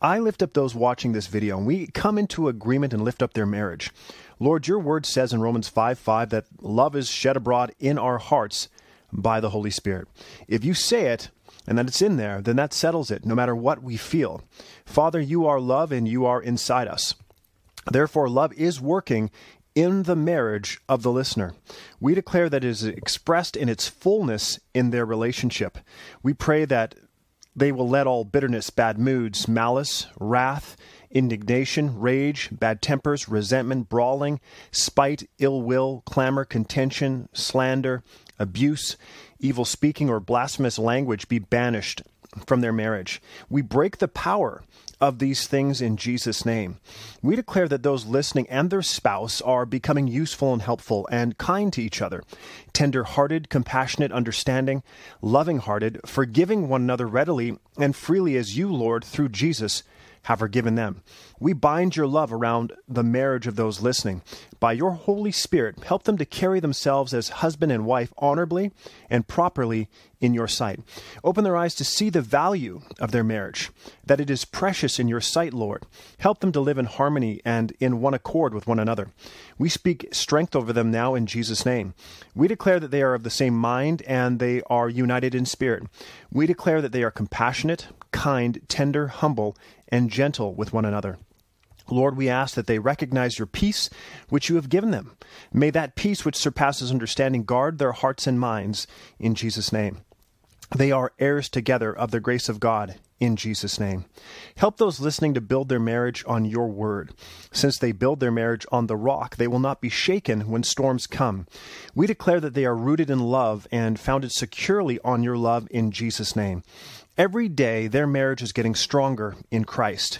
I lift up those watching this video, and we come into agreement and lift up their marriage. Lord, your word says in Romans 5 5 that love is shed abroad in our hearts by the Holy Spirit. If you say it, and that it's in there, then that settles it, no matter what we feel. Father, you are love and you are inside us. Therefore, love is working in the marriage of the listener. We declare that it is expressed in its fullness in their relationship. We pray that they will let all bitterness, bad moods, malice, wrath, indignation, rage, bad tempers, resentment, brawling, spite, ill will, clamor, contention, slander, abuse, evil speaking, or blasphemous language be banished from their marriage. We break the power of these things in Jesus' name. We declare that those listening and their spouse are becoming useful and helpful and kind to each other, tender hearted, compassionate, understanding, loving hearted, forgiving one another readily and freely as you, Lord, through Jesus, have forgiven them. We bind your love around the marriage of those listening. By your Holy Spirit, help them to carry themselves as husband and wife honorably and properly in your sight. Open their eyes to see the value of their marriage, that it is precious in your sight, Lord. Help them to live in harmony and in one accord with one another. We speak strength over them now in Jesus' name. We declare that they are of the same mind and they are united in spirit. We declare that they are compassionate, kind, tender, humble, and gentle with one another. Lord, we ask that they recognize your peace which you have given them. May that peace which surpasses understanding guard their hearts and minds in Jesus' name. They are heirs together of the grace of God in Jesus' name. Help those listening to build their marriage on your word. Since they build their marriage on the rock, they will not be shaken when storms come. We declare that they are rooted in love and founded securely on your love in Jesus' name. Every day, their marriage is getting stronger in Christ.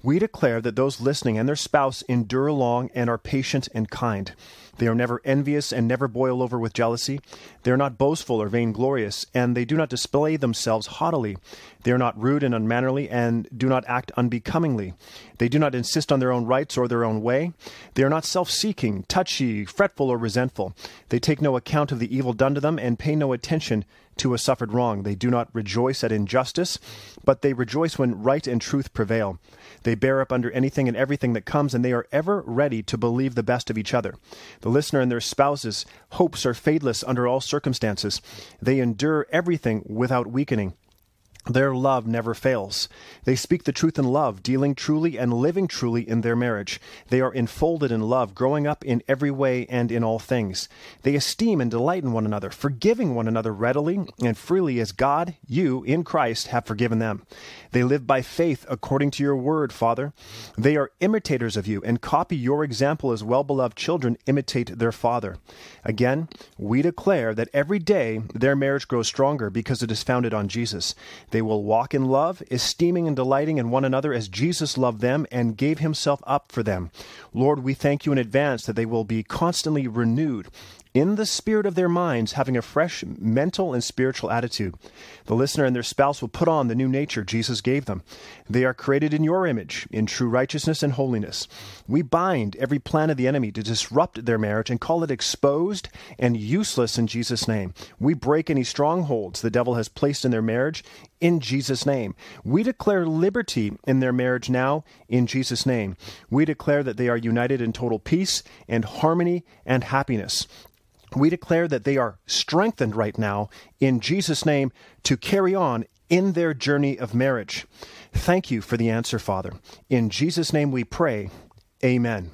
We declare that those listening and their spouse endure long and are patient and kind. They are never envious and never boil over with jealousy. They are not boastful or vainglorious, and they do not display themselves haughtily. They are not rude and unmannerly, and do not act unbecomingly. They do not insist on their own rights or their own way. They are not self seeking, touchy, fretful, or resentful. They take no account of the evil done to them, and pay no attention to a suffered wrong. They do not rejoice at injustice, but they rejoice when right and truth prevail. They bear up under anything and everything that comes, and they are ever ready to believe the best of each other. The listener and their spouses' hopes are fadeless under all circumstances. They endure everything without weakening. Their love never fails. They speak the truth in love, dealing truly and living truly in their marriage. They are enfolded in love, growing up in every way and in all things. They esteem and delight in one another, forgiving one another readily and freely as God, you, in Christ, have forgiven them. They live by faith according to your word, Father. They are imitators of you and copy your example as well beloved children imitate their Father. Again, we declare that every day their marriage grows stronger because it is founded on Jesus. They will walk in love, esteeming and delighting in one another as Jesus loved them and gave himself up for them. Lord, we thank you in advance that they will be constantly renewed in the spirit of their minds, having a fresh mental and spiritual attitude. The listener and their spouse will put on the new nature Jesus gave them. They are created in your image, in true righteousness and holiness. We bind every plan of the enemy to disrupt their marriage and call it exposed and useless in Jesus' name. We break any strongholds the devil has placed in their marriage in Jesus' name. We declare liberty in their marriage now in Jesus' name. We declare that they are united in total peace and harmony and happiness we declare that they are strengthened right now in Jesus' name to carry on in their journey of marriage. Thank you for the answer, Father. In Jesus' name we pray. Amen.